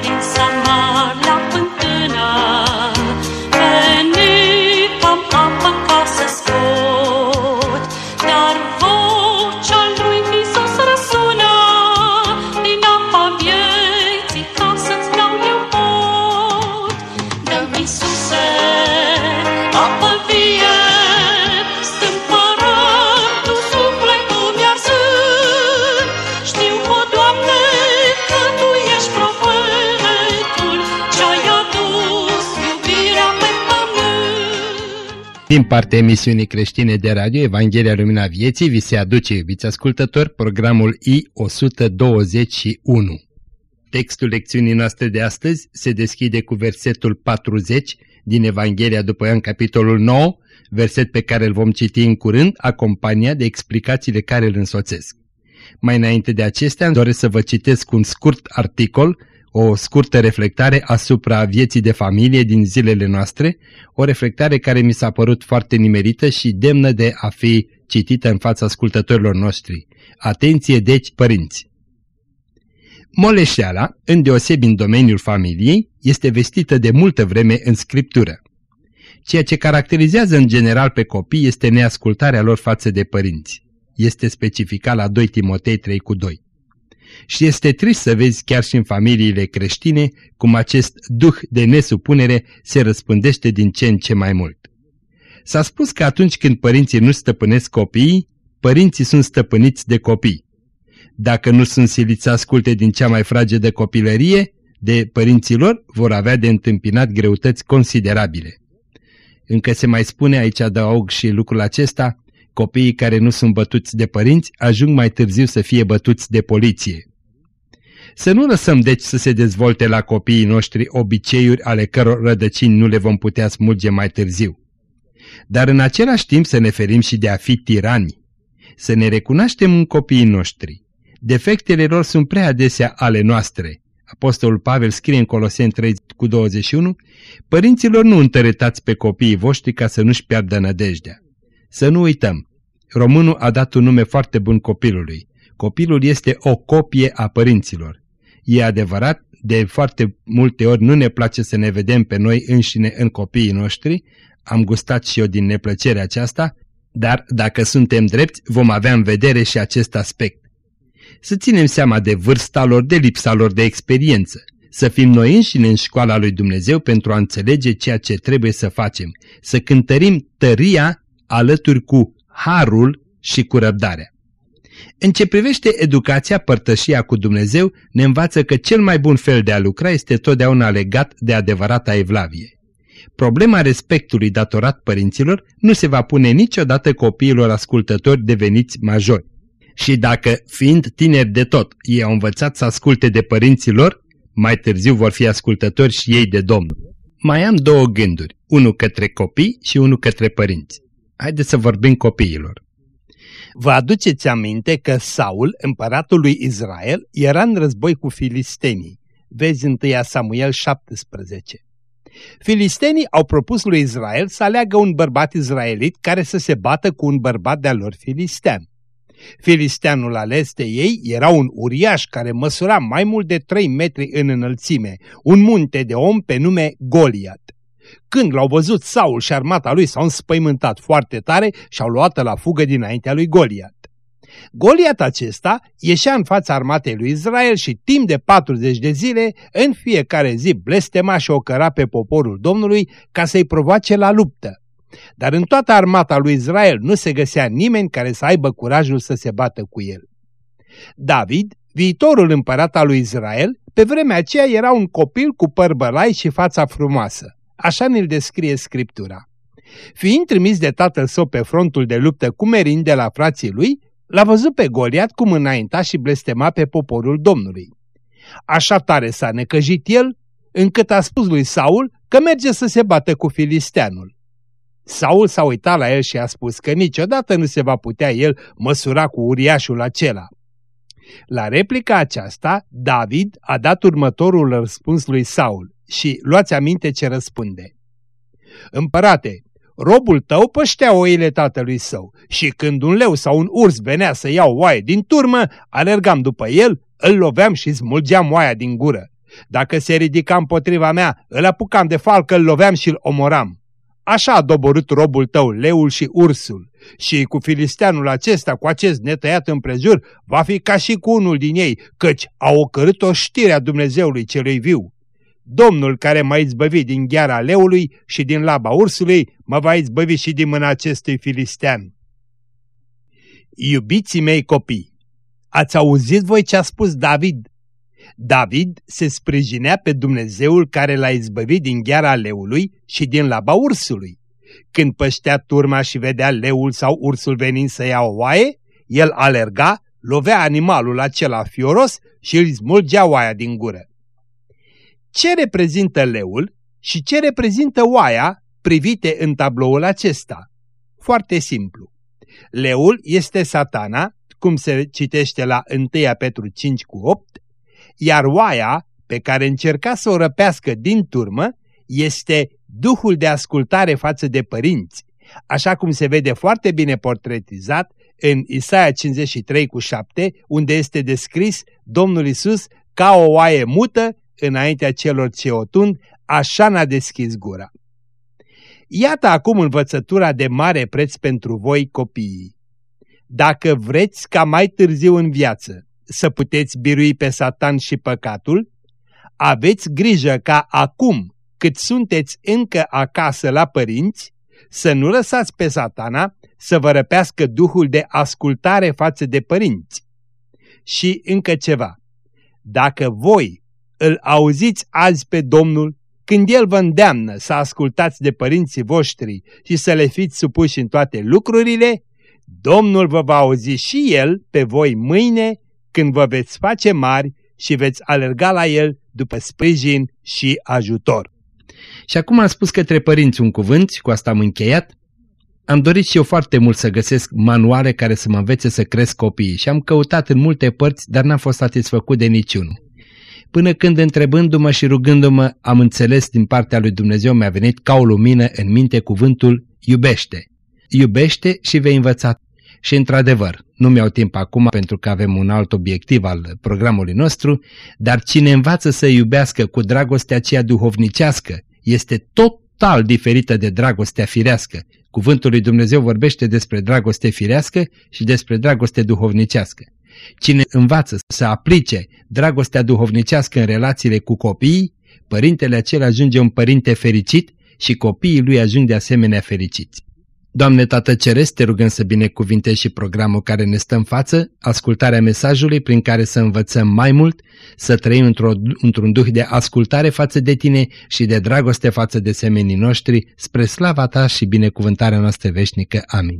din Samar Din partea emisiunii creștine de radio Evanghelia Lumina Vieții vi se aduce, iubiți ascultători, programul I-121. Textul lecțiunii noastre de astăzi se deschide cu versetul 40 din Evanghelia după Ioan, capitolul 9, verset pe care îl vom citi în curând, acompaniat de explicațiile care îl însoțesc. Mai înainte de acestea, îmi doresc să vă citesc un scurt articol, o scurtă reflectare asupra vieții de familie din zilele noastre, o reflectare care mi s-a părut foarte nimerită și demnă de a fi citită în fața ascultătorilor noștri. Atenție deci, părinți! Moleșeala, îndeosebi în domeniul familiei, este vestită de multă vreme în scriptură. Ceea ce caracterizează în general pe copii este neascultarea lor față de părinți. Este specificat la 2 Timotei 3 cu 2. Și este trist să vezi chiar și în familiile creștine cum acest duh de nesupunere se răspândește din ce în ce mai mult. S-a spus că atunci când părinții nu stăpânesc copiii, părinții sunt stăpâniți de copii. Dacă nu sunt siliți să asculte din cea mai fragedă copilărie, de părinților vor avea de întâmpinat greutăți considerabile. Încă se mai spune, aici adaug și lucrul acesta, copiii care nu sunt bătuți de părinți ajung mai târziu să fie bătuți de poliție. Să nu lăsăm deci să se dezvolte la copiii noștri obiceiuri ale căror rădăcini nu le vom putea smulge mai târziu. Dar în același timp să ne ferim și de a fi tirani, să ne recunoaștem în copiii noștri. Defectele lor sunt prea adesea ale noastre. Apostolul Pavel scrie în Coloseni 3 cu 21, Părinților nu întăretați pe copiii voștri ca să nu-și piardă nădejdea. Să nu uităm, românul a dat un nume foarte bun copilului. Copilul este o copie a părinților. E adevărat, de foarte multe ori nu ne place să ne vedem pe noi înșine în copiii noștri, am gustat și eu din neplăcerea aceasta, dar dacă suntem drepți vom avea în vedere și acest aspect. Să ținem seama de vârsta lor, de lipsa lor de experiență, să fim noi înșine în școala lui Dumnezeu pentru a înțelege ceea ce trebuie să facem, să cântărim tăria alături cu harul și cu răbdarea. În ce privește educația, părtășia cu Dumnezeu, ne învață că cel mai bun fel de a lucra este totdeauna legat de adevărata evlavie. Problema respectului datorat părinților nu se va pune niciodată copiilor ascultători deveniți majori. Și dacă, fiind tineri de tot, ei au învățat să asculte de părinții lor, mai târziu vor fi ascultători și ei de Domnul. Mai am două gânduri, unul către copii și unul către părinți. Haideți să vorbim copiilor. Vă aduceți aminte că Saul, împăratul lui Israel, era în război cu filistenii. Vezi 1 Samuel 17. Filistenii au propus lui Israel să aleagă un bărbat izraelit care să se bată cu un bărbat de-al lor filistean. Filisteanul ales de ei era un uriaș care măsura mai mult de 3 metri în înălțime, un munte de om pe nume Goliat. Când l-au văzut Saul și armata lui s-au înspăimântat foarte tare și au luat la fugă dinaintea lui Goliat. Goliat acesta ieșea în fața armatei lui Israel și timp de 40 de zile, în fiecare zi blestema și ocăra pe poporul Domnului ca să-i provoace la luptă. Dar în toată armata lui Israel nu se găsea nimeni care să aibă curajul să se bată cu el. David, viitorul împărat al lui Israel, pe vremea aceea era un copil cu păr bălai și fața frumoasă. Așa ne-l descrie Scriptura. Fiind trimis de tatăl său pe frontul de luptă cu merin de la frații lui, l-a văzut pe Goliat cum înainta și blestema pe poporul Domnului. Așa tare s-a necăjit el, încât a spus lui Saul că merge să se bată cu filisteanul. Saul s-a uitat la el și a spus că niciodată nu se va putea el măsura cu uriașul acela. La replica aceasta, David a dat următorul răspuns lui Saul și luați aminte ce răspunde. Împărate, robul tău păștea oile tatălui său și când un leu sau un urs venea să iau oaie din turmă, alergam după el, îl loveam și smulgeam oaia din gură. Dacă se ridica împotriva mea, îl apucam de falcă, îl loveam și îl omoram. Așa a doborât robul tău, leul și ursul. Și cu filisteanul acesta, cu acest netăiat împrejur, va fi ca și cu unul din ei, căci a ocărât o știre a Dumnezeului celui viu. Domnul care m-a izbăvit din gheara leului și din laba ursului, mă va izbăvi și din mâna acestui filistean. Iubiții mei copii, ați auzit voi ce a spus David? David se sprijinea pe Dumnezeul care l-a izbăvit din gheara leului și din laba ursului. Când păștea turma și vedea leul sau ursul venind să ia o oaie, el alerga, lovea animalul acela fioros și îl smulgea oaia din gură. Ce reprezintă leul și ce reprezintă oaia privite în tabloul acesta? Foarte simplu. Leul este satana, cum se citește la 1 Petru 5 cu 8, iar oaia pe care încerca să o răpească din turmă este duhul de ascultare față de părinți, așa cum se vede foarte bine portretizat în Isaia 53 cu 7, unde este descris Domnul Isus ca o oaie mută înaintea celor ce o tund, așa n-a deschis gura. Iată acum învățătura de mare preț pentru voi copiii. Dacă vreți ca mai târziu în viață să puteți birui pe satan și păcatul, aveți grijă ca acum, cât sunteți încă acasă la părinți, să nu lăsați pe satana să vă răpească duhul de ascultare față de părinți. Și încă ceva, dacă voi îl auziți azi pe Domnul, când El vă îndeamnă să ascultați de părinții voștri și să le fiți supuși în toate lucrurile, Domnul vă va auzi și El pe voi mâine când vă veți face mari și veți alerga la El după sprijin și ajutor. Și acum am spus către părinți un cuvânt, cu asta am încheiat. Am dorit și eu foarte mult să găsesc manuale care să mă învețe să cresc copiii și am căutat în multe părți, dar n-am fost satisfăcut de niciunul. Până când întrebându-mă și rugându-mă am înțeles din partea lui Dumnezeu mi-a venit ca o lumină în minte cuvântul iubește. Iubește și vei învăța și într-adevăr, nu mi-au timp acum pentru că avem un alt obiectiv al programului nostru, dar cine învață să iubească cu dragostea aceea duhovnicească este total diferită de dragostea firească. Cuvântul lui Dumnezeu vorbește despre dragoste firească și despre dragoste duhovnicească. Cine învață să aplice dragostea duhovnicească în relațiile cu copiii, părintele acela ajunge un părinte fericit și copiii lui ajung de asemenea fericiți. Doamne Tată Ceresc, te rugăm să binecuvintezi și programul care ne stă în față, ascultarea mesajului prin care să învățăm mai mult, să trăim într-un într duh de ascultare față de Tine și de dragoste față de semenii noștri, spre slava Ta și binecuvântarea noastră veșnică. Amin.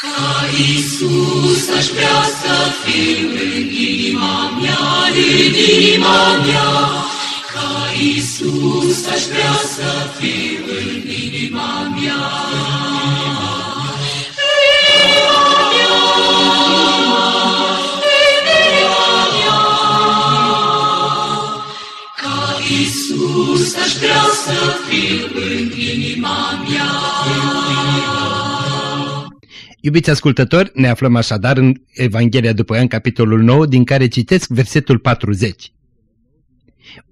Ca Iisus aș vrea să fiu în inima mea, în inima mea. Ca Iisus aș vrea să fiu în inima mea. Vrea să fiu în inima mea. Iubiți ascultători, ne aflăm așadar în Evanghelia după Ioan, capitolul 9, din care citesc versetul 40.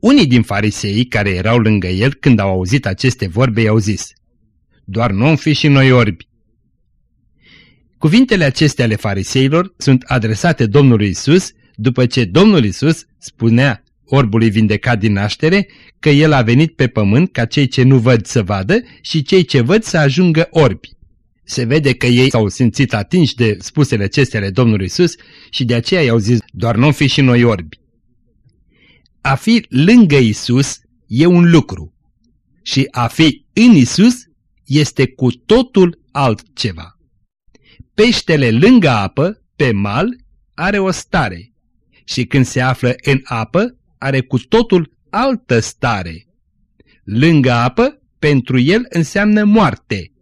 Unii din farisei care erau lângă el, când au auzit aceste vorbe, i-au zis, Doar nu fi și noi orbi. Cuvintele acestea ale fariseilor sunt adresate Domnului Isus după ce Domnul Isus spunea orbului vindecat din naștere, că el a venit pe pământ ca cei ce nu văd să vadă și cei ce văd să ajungă orbi. Se vede că ei s-au simțit atinși de spusele acestea ale Domnului Isus și de aceea i-au zis, doar nu fi și noi orbi. A fi lângă Isus e un lucru și a fi în Isus este cu totul altceva. Peștele lângă apă, pe mal, are o stare și când se află în apă, are cu totul altă stare. Lângă apă, pentru el înseamnă moarte.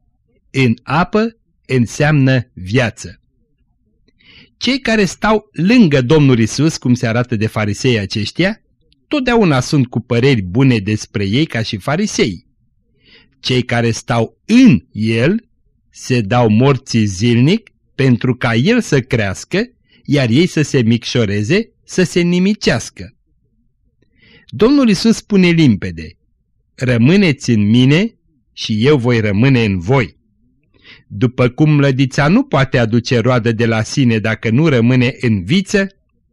În apă înseamnă viață. Cei care stau lângă Domnul Isus, cum se arată de farisei aceștia, totdeauna sunt cu păreri bune despre ei ca și farisei. Cei care stau în el se dau morții zilnic pentru ca el să crească, iar ei să se micșoreze, să se nimicească. Domnul Isus spune limpede, rămâneți în mine și eu voi rămâne în voi. După cum mlădița nu poate aduce roadă de la sine dacă nu rămâne în viță,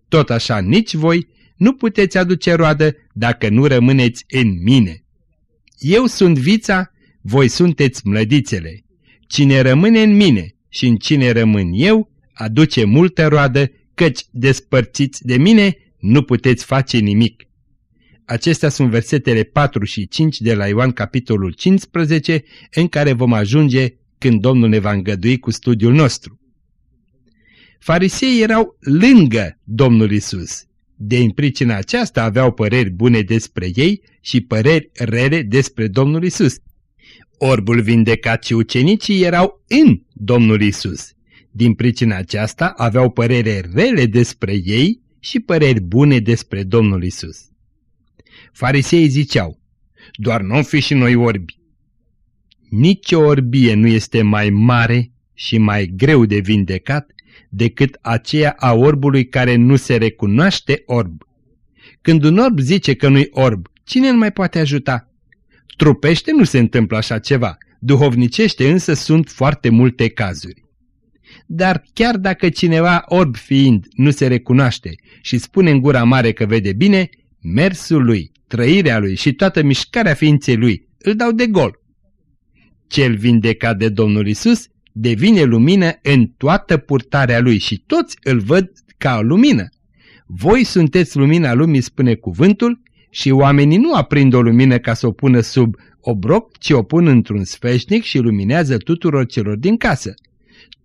tot așa nici voi nu puteți aduce roadă dacă nu rămâneți în mine. Eu sunt vița, voi sunteți mlădițele. Cine rămâne în mine și în cine rămân eu, aduce multă roadă, căci despărțiți de mine nu puteți face nimic. Acestea sunt versetele 4 și 5 de la Ioan capitolul 15, în care vom ajunge când Domnul ne va îngădui cu studiul nostru. Fariseii erau lângă Domnul Isus. De în pricina aceasta aveau păreri bune despre ei și păreri rele despre Domnul Isus. Orbul vindecat și ucenicii erau în Domnul Isus. Din pricina aceasta aveau părere rele despre ei și păreri bune despre Domnul Isus. Fariseii ziceau, doar nu fi și noi orbi. Nici o orbie nu este mai mare și mai greu de vindecat decât aceea a orbului care nu se recunoaște orb. Când un orb zice că nu-i orb, cine îl mai poate ajuta? Trupește nu se întâmplă așa ceva, duhovnicește însă sunt foarte multe cazuri. Dar chiar dacă cineva orb fiind nu se recunoaște și spune în gura mare că vede bine, mersul lui, trăirea lui și toată mișcarea ființei lui îl dau de gol. Cel vindecat de Domnul Isus devine lumină în toată purtarea lui și toți îl văd ca lumină. Voi sunteți lumina lumii, spune cuvântul, și oamenii nu aprind o lumină ca să o pună sub obroc, ci o pun într-un sfeșnic și luminează tuturor celor din casă.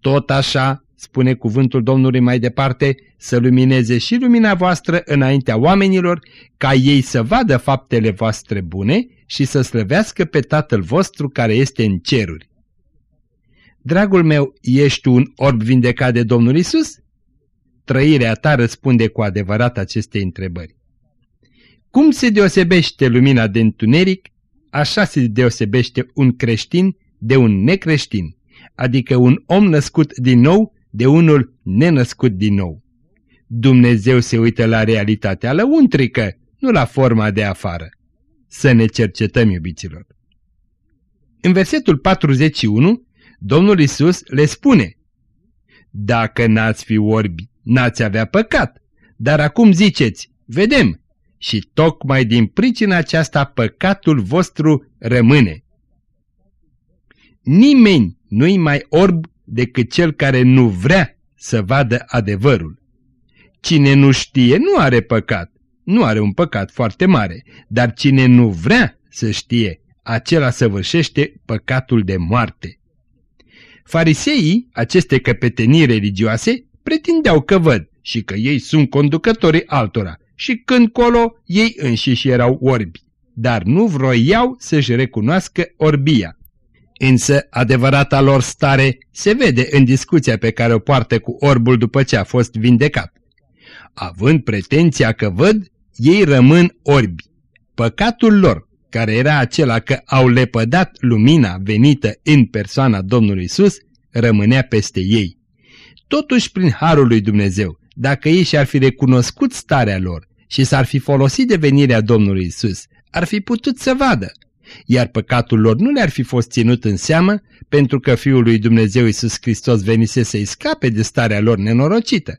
Tot așa, spune cuvântul Domnului mai departe, să lumineze și lumina voastră înaintea oamenilor, ca ei să vadă faptele voastre bune și să slăvească pe Tatăl vostru care este în ceruri. Dragul meu, ești un orb vindecat de Domnul Isus? Trăirea ta răspunde cu adevărat acestei întrebări. Cum se deosebește lumina de întuneric, așa se deosebește un creștin de un necreștin, adică un om născut din nou de unul nenăscut din nou. Dumnezeu se uită la realitatea lăuntrică, nu la forma de afară. Să ne cercetăm, iubiților. În versetul 41, Domnul Isus le spune, Dacă n-ați fi orbi, n-ați avea păcat, dar acum ziceți, vedem, și tocmai din pricina aceasta păcatul vostru rămâne. Nimeni nu-i mai orb decât cel care nu vrea să vadă adevărul. Cine nu știe nu are păcat, nu are un păcat foarte mare, dar cine nu vrea să știe, acela săvârșește păcatul de moarte. Fariseii, aceste căpetenii religioase, pretindeau că văd și că ei sunt conducătorii altora și când colo ei înșiși erau orbi, dar nu vroiau să-și recunoască orbia. Însă adevărata lor stare se vede în discuția pe care o poartă cu orbul după ce a fost vindecat. Având pretenția că văd, ei rămân orbi. Păcatul lor, care era acela că au lepădat lumina venită în persoana Domnului Isus, rămânea peste ei. Totuși, prin Harul lui Dumnezeu, dacă ei și-ar fi recunoscut starea lor și s-ar fi folosit de venirea Domnului Isus, ar fi putut să vadă, iar păcatul lor nu le-ar fi fost ținut în seamă pentru că Fiul lui Dumnezeu Isus Hristos venise să-i scape de starea lor nenorocită.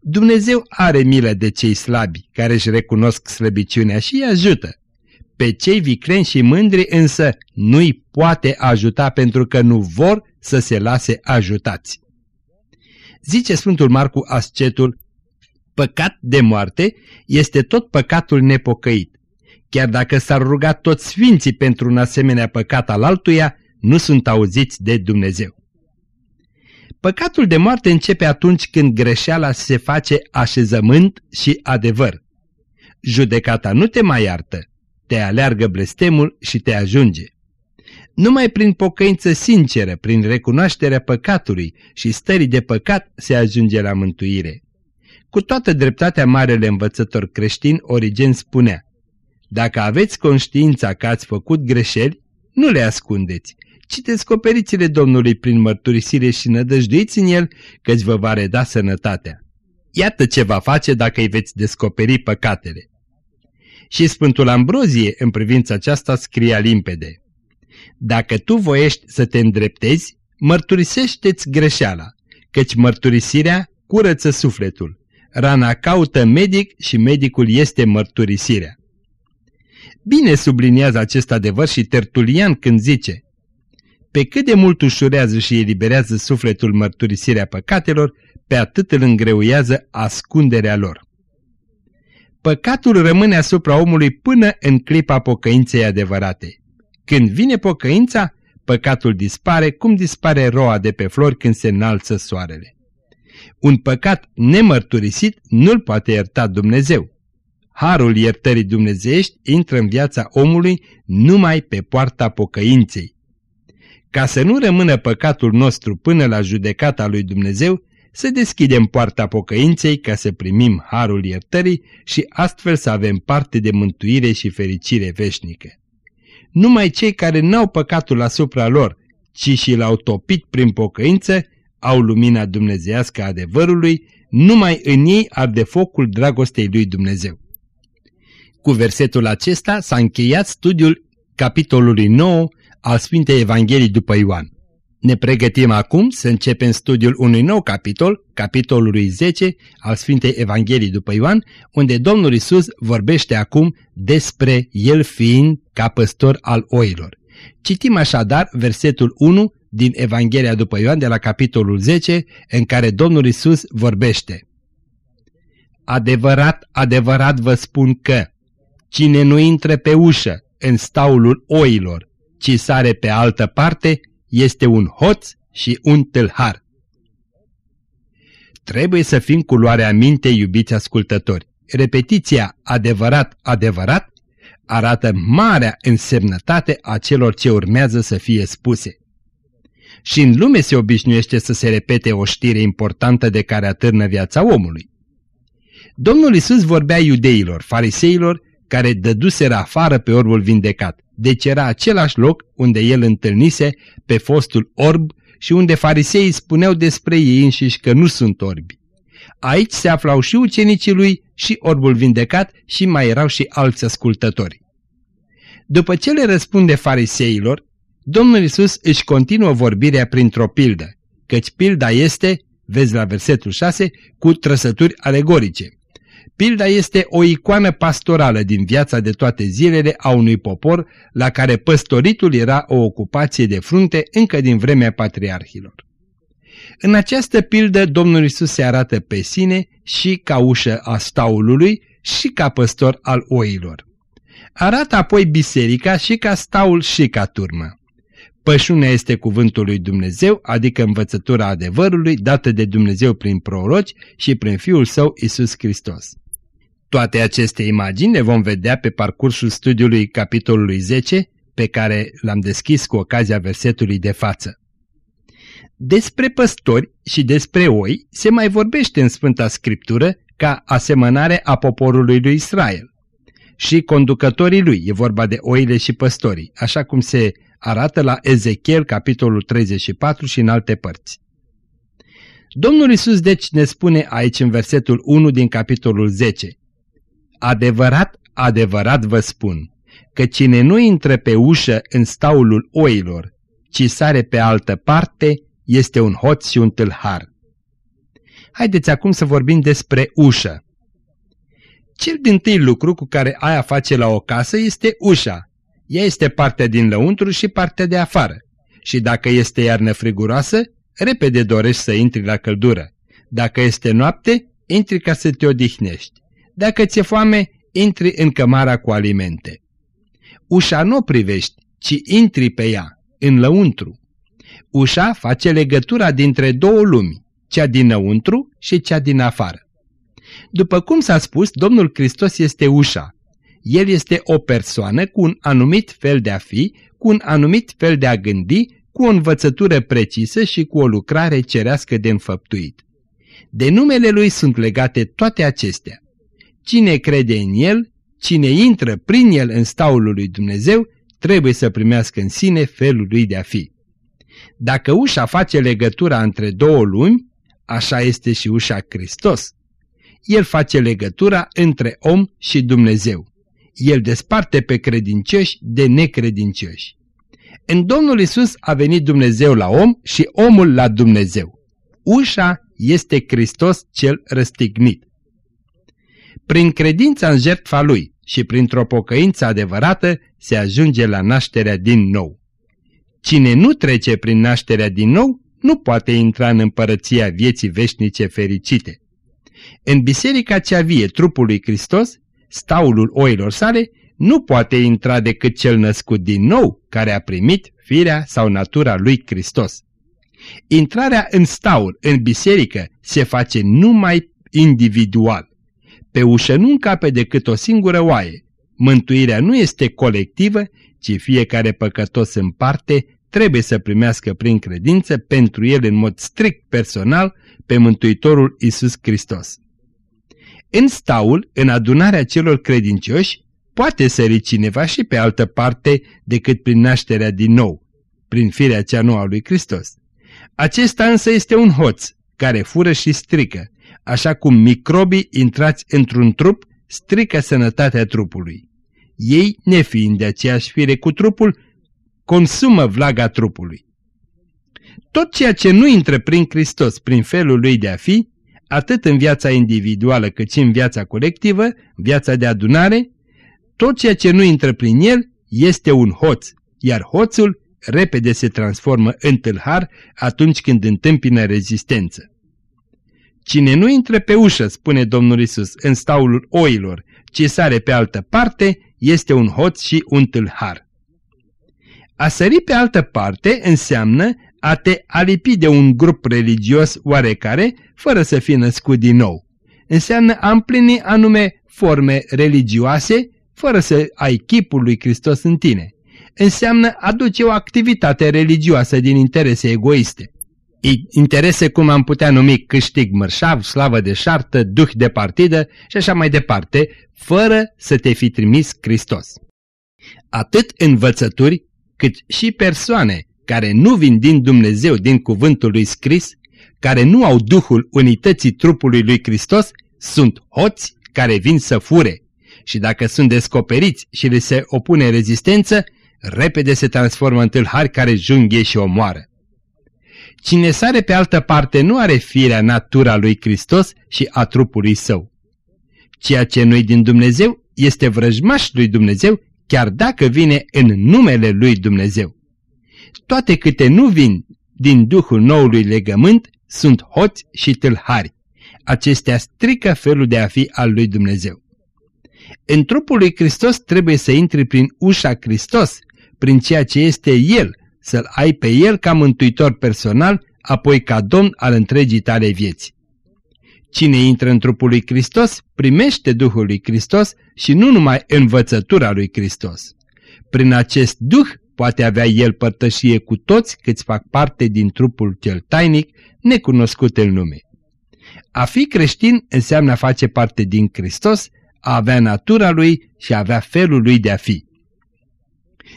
Dumnezeu are milă de cei slabi care își recunosc slăbiciunea și îi ajută. Pe cei vicreni și mândri însă nu-i poate ajuta pentru că nu vor să se lase ajutați. Zice Sfântul Marcu Ascetul, păcat de moarte este tot păcatul nepocăit. Chiar dacă s-ar ruga toți sfinții pentru un asemenea păcat al altuia, nu sunt auziți de Dumnezeu. Păcatul de moarte începe atunci când greșeala se face așezământ și adevăr. Judecata nu te mai iartă, te aleargă blestemul și te ajunge. Numai prin pocăință sinceră, prin recunoașterea păcatului și stării de păcat se ajunge la mântuire. Cu toată dreptatea marele învățător creștin, Origen spunea, Dacă aveți conștiința că ați făcut greșeli, nu le ascundeți, ci descoperiți-le Domnului prin mărturisire și nădăjduiți în El că-ți vă va reda sănătatea. Iată ce va face dacă îi veți descoperi păcatele. Și Sfântul Ambrozie în privința aceasta scria limpede. Dacă tu voiești să te îndreptezi, mărturisește-ți greșeala, căci mărturisirea curăță sufletul. Rana caută medic și medicul este mărturisirea. Bine subliniază acest adevăr și Tertulian când zice Pe cât de mult ușurează și eliberează sufletul mărturisirea păcatelor, pe atât îl îngreuiază ascunderea lor. Păcatul rămâne asupra omului până în clipa pocăinței adevărate. Când vine pocăința, păcatul dispare cum dispare roa de pe flori când se înalță soarele. Un păcat nemărturisit nu-l poate ierta Dumnezeu. Harul iertării dumnezeiești intră în viața omului numai pe poarta pocăinței. Ca să nu rămână păcatul nostru până la judecata lui Dumnezeu, să deschidem poarta pocăinței ca să primim harul iertării și astfel să avem parte de mântuire și fericire veșnică. Numai cei care n-au păcatul asupra lor, ci și l-au topit prin pocăință, au lumina dumnezească adevărului, numai în ei arde focul dragostei lui Dumnezeu. Cu versetul acesta s-a încheiat studiul capitolului 9 al Sfintei Evangheliei după Ioan. Ne pregătim acum să începem studiul unui nou capitol, capitolului 10 al Sfintei Evangheliei după Ioan, unde Domnul Isus vorbește acum despre El fiind ca păstor al oilor. Citim așadar versetul 1 din Evanghelia după Ioan de la capitolul 10, în care Domnul Isus vorbește. Adevărat, adevărat vă spun că cine nu intră pe ușă în staulul oilor, ci sare pe altă parte, este un hoț și un tâlhar. Trebuie să fim cu luarea minte, iubiți ascultători. Repetiția adevărat, adevărat arată marea însemnătate a celor ce urmează să fie spuse. Și în lume se obișnuiește să se repete o știre importantă de care atârnă viața omului. Domnul Isus vorbea iudeilor, fariseilor, care dăduseră afară pe orbul vindecat. Deci era același loc unde el întâlnise pe fostul orb și unde fariseii spuneau despre ei înșiși că nu sunt orbi. Aici se aflau și ucenicii lui și orbul vindecat și mai erau și alți ascultători. După ce le răspunde fariseilor, Domnul Isus își continuă vorbirea printr-o pildă, căci pilda este, vezi la versetul 6, cu trăsături alegorice. Pilda este o icoană pastorală din viața de toate zilele a unui popor la care păstoritul era o ocupație de frunte încă din vremea patriarhilor. În această pildă Domnul Isus se arată pe sine și ca ușă a staulului și ca păstor al oilor. Arată apoi biserica și ca staul și ca turmă. Pășunea este cuvântul lui Dumnezeu, adică învățătura adevărului dată de Dumnezeu prin proroci și prin Fiul Său Isus Hristos. Toate aceste imagini le vom vedea pe parcursul studiului capitolului 10, pe care l-am deschis cu ocazia versetului de față. Despre păstori și despre oi se mai vorbește în Sfânta Scriptură ca asemănare a poporului lui Israel. Și conducătorii lui, e vorba de oile și păstorii, așa cum se arată la Ezechiel, capitolul 34 și în alte părți. Domnul Isus deci ne spune aici în versetul 1 din capitolul 10, Adevărat, adevărat vă spun, că cine nu intră pe ușă în staulul oilor, ci sare pe altă parte, este un hoț și un tâlhar. Haideți acum să vorbim despre ușă. Cel din tâi lucru cu care ai a face la o casă este ușa. Ea este partea din lăuntru și partea de afară. Și dacă este iarnă friguroasă, repede dorești să intri la căldură. Dacă este noapte, intri ca să te odihnești. Dacă ți-e foame, intri în cămara cu alimente. Ușa nu privești, ci intri pe ea, în lăuntru. Ușa face legătura dintre două lumi, cea dinăuntru și cea din afară. După cum s-a spus, Domnul Hristos este ușa. El este o persoană cu un anumit fel de a fi, cu un anumit fel de a gândi, cu o învățătură precisă și cu o lucrare cerească de înfăptuit. De numele Lui sunt legate toate acestea. Cine crede în El, cine intră prin El în staulul lui Dumnezeu, trebuie să primească în sine felul lui de a fi. Dacă ușa face legătura între două lumi, așa este și ușa Hristos. El face legătura între om și Dumnezeu. El desparte pe credincioși de necredincioși. În Domnul Isus a venit Dumnezeu la om și omul la Dumnezeu. Ușa este Hristos cel răstignit. Prin credința în jertfa Lui și printr-o pocăință adevărată se ajunge la nașterea din nou. Cine nu trece prin nașterea din nou, nu poate intra în împărăția vieții veșnice fericite. În biserica cea vie trupului Hristos, staulul oilor sale, nu poate intra decât cel născut din nou, care a primit firea sau natura lui Hristos. Intrarea în staul, în biserică, se face numai individual. Pe ușă nu încape decât o singură oaie. Mântuirea nu este colectivă, ci fiecare păcătos în parte trebuie să primească prin credință pentru el în mod strict personal pe Mântuitorul Isus Hristos. În staul, în adunarea celor credincioși, poate sări cineva și pe altă parte decât prin nașterea din nou, prin firea cea nouă a lui Hristos. Acesta însă este un hoț care fură și strică, așa cum microbii intrați într-un trup strică sănătatea trupului. Ei, nefiind de aceeași fire cu trupul, consumă vlaga trupului. Tot ceea ce nu intră prin Hristos, prin felul lui de a fi, atât în viața individuală cât și în viața colectivă, viața de adunare, tot ceea ce nu intră prin el este un hoț, iar hoțul repede se transformă în tâlhar atunci când întâmpină rezistență. Cine nu intră pe ușă, spune Domnul Isus, în staulul oilor, ci sare pe altă parte, este un hoț și un tâlhar. A sări pe altă parte înseamnă a te alipi de un grup religios oarecare, fără să fii născut din nou. Înseamnă a împlini anume forme religioase, fără să ai chipul lui Hristos în tine. Înseamnă a duce o activitate religioasă din interese egoiste. Interese cum am putea numi câștig mărșav, slavă de șartă, duh de partidă și așa mai departe, fără să te fi trimis Hristos. Atât învățături cât și persoane care nu vin din Dumnezeu din cuvântul lui scris, care nu au duhul unității trupului lui Hristos, sunt hoți care vin să fure și dacă sunt descoperiți și le se opune rezistență, repede se transformă în tâlhari care junghe și omoară. Cine sare pe altă parte nu are firea natura lui Hristos și a trupului său. Ceea ce nu din Dumnezeu este vrăjmaș lui Dumnezeu chiar dacă vine în numele lui Dumnezeu. Toate câte nu vin din Duhul noului legământ sunt hoți și tâlhari. Acestea strică felul de a fi al lui Dumnezeu. În trupul lui Hristos trebuie să intri prin ușa Hristos, prin ceea ce este El, să-L ai pe El ca mântuitor personal, apoi ca Domn al întregii tale vieți. Cine intră în trupul lui Hristos, primește Duhul lui Hristos și nu numai învățătura lui Hristos. Prin acest Duh poate avea el părtășie cu toți câți fac parte din trupul cel tainic, necunoscut în lume. A fi creștin înseamnă a face parte din Hristos, a avea natura lui și a avea felul lui de a fi.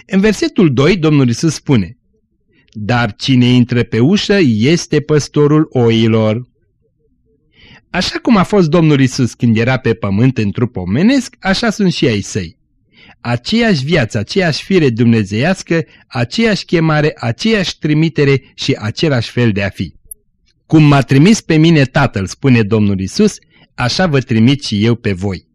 În versetul 2, Domnul Isus spune, Dar cine intră pe ușă este păstorul oilor. Așa cum a fost Domnul Isus când era pe pământ în trup omenesc, așa sunt și ai săi. Aceeași viață, aceeași fire dumnezeiască, aceeași chemare, aceeași trimitere și același fel de a fi. Cum m-a trimis pe mine Tatăl, spune Domnul Isus, așa vă trimit și eu pe voi.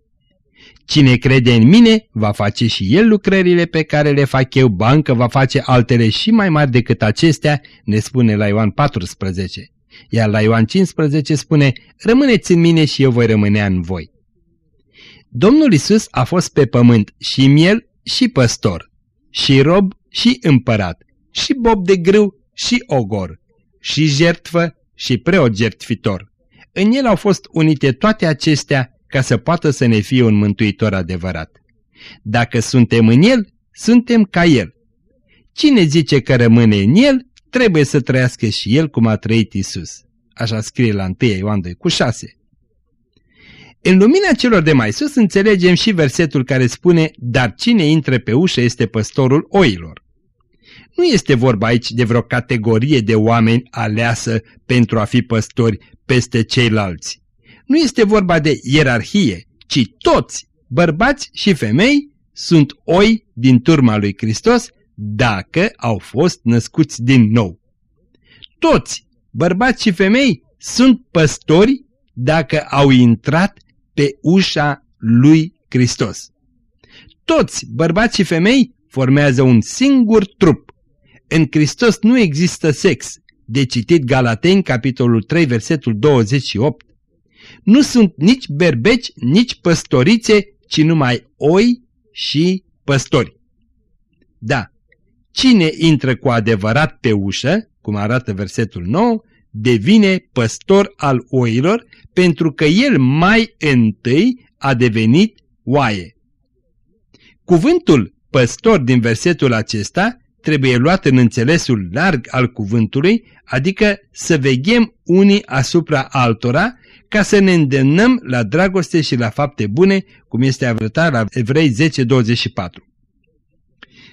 Cine crede în mine, va face și el lucrările pe care le fac eu, bancă va face altele și mai mari decât acestea, ne spune la Ioan 14. Iar la Ioan 15 spune, rămâneți în mine și eu voi rămâne în voi. Domnul Isus a fost pe pământ și miel și păstor, și rob și împărat, și bob de grâu și ogor, și jertfă și preot jertfitor. În el au fost unite toate acestea ca să poată să ne fie un mântuitor adevărat. Dacă suntem în el, suntem ca el. Cine zice că rămâne în el, trebuie să trăiască și el cum a trăit Isus. Așa scrie la 1 Ioan 2 cu 6. În lumina celor de mai sus înțelegem și versetul care spune, dar cine intră pe ușă este păstorul oilor. Nu este vorba aici de vreo categorie de oameni aleasă pentru a fi păstori peste ceilalți. Nu este vorba de ierarhie, ci toți, bărbați și femei, sunt oi din turma lui Hristos dacă au fost născuți din nou. Toți, bărbați și femei, sunt păstori dacă au intrat pe ușa lui Hristos. Toți, bărbați și femei, formează un singur trup. În Hristos nu există sex, de citit Galateni, capitolul 3, versetul 28. Nu sunt nici berbeci, nici păstorițe, ci numai oi și păstori. Da, cine intră cu adevărat pe ușă, cum arată versetul 9, devine păstor al oilor, pentru că el mai întâi a devenit oaie. Cuvântul păstor din versetul acesta trebuie luat în înțelesul larg al cuvântului, adică să veghem unii asupra altora, ca să ne îndemnăm la dragoste și la fapte bune, cum este arătat la Evrei 10.24.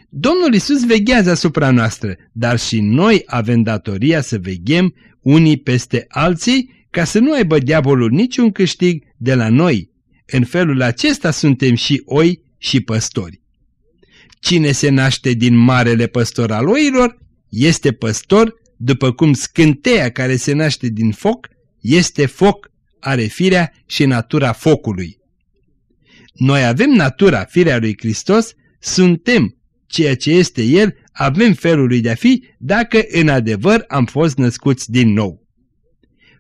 Domnul Isus veghează asupra noastră, dar și noi avem datoria să veghem unii peste alții, ca să nu aibă diavolul niciun câștig de la noi. În felul acesta suntem și oi și păstori. Cine se naște din marele păstor al oilor este păstor, după cum scânteia care se naște din foc este foc, are firea și natura focului. Noi avem natura, firea lui Hristos, suntem ceea ce este El, avem felul lui de a fi, dacă în adevăr am fost născuți din nou.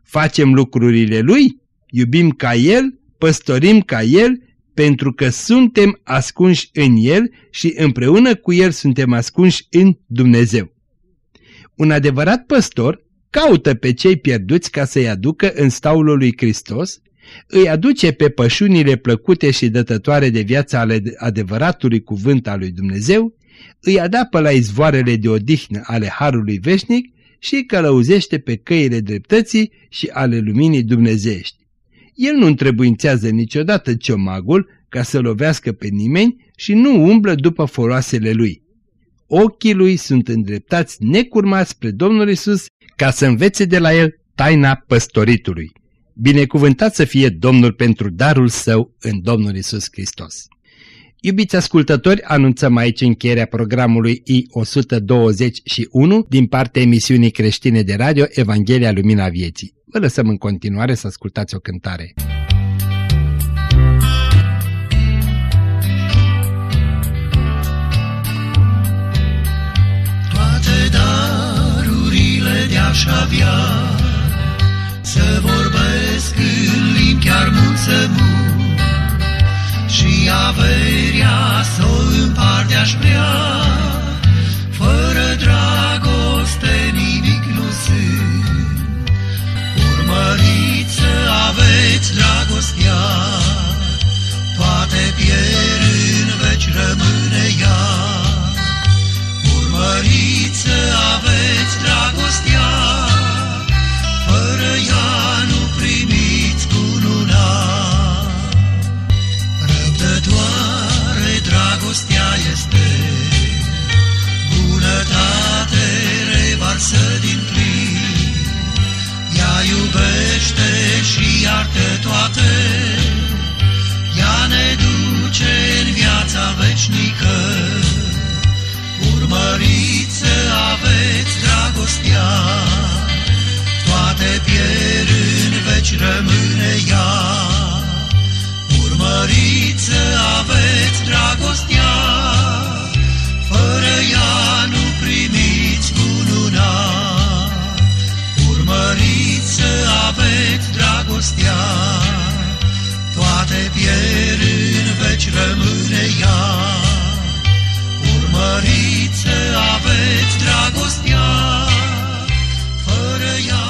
Facem lucrurile Lui, iubim ca El, păstorim ca El pentru că suntem ascunși în El și împreună cu El suntem ascunși în Dumnezeu. Un adevărat păstor caută pe cei pierduți ca să-i aducă în staulul lui Hristos, îi aduce pe pășunile plăcute și dătătoare de viața ale adevăratului cuvânt al lui Dumnezeu, îi adapă la izvoarele de odihnă ale Harului Veșnic și îi călăuzește pe căile dreptății și ale luminii dumnezeiești. El nu întrebuințează niciodată ciomagul ca să lovească pe nimeni și nu umblă după foloasele lui. Ochii lui sunt îndreptați necurmați spre Domnul Isus ca să învețe de la el taina păstoritului. Binecuvântat să fie Domnul pentru darul său în Domnul Isus Hristos. Iubiți ascultători, anunțăm aici încheierea programului I-121 din partea emisiunii creștine de radio Evanghelia Lumina Vieții. Vă lăsăm în continuare să ascultați o cântare. Toate darurile de-aș avea Să vorbesc în limbi chiar mult să Și averia să o împart aș vrea Fără dragoste nimic nu sunt urmăriți să aveți dragostea, toate pierd în veci rămâne ea. Urmăriți să aveți dragostea, fără ea nu primiți cununa. Răbdătoare dragostea este, bunătate revarsă din plin iubește și iartă toate, ea ne duce în viața veșnică. Urmăriți să aveți dragostea, toate pierd în veci rămâne ea. Urmăriți să aveți dragostea, fără ea nu primiți cununa urmăriți să aveți dragostea, toate pierd în veci rămâne ea. Măriți aveți dragostea, fără ea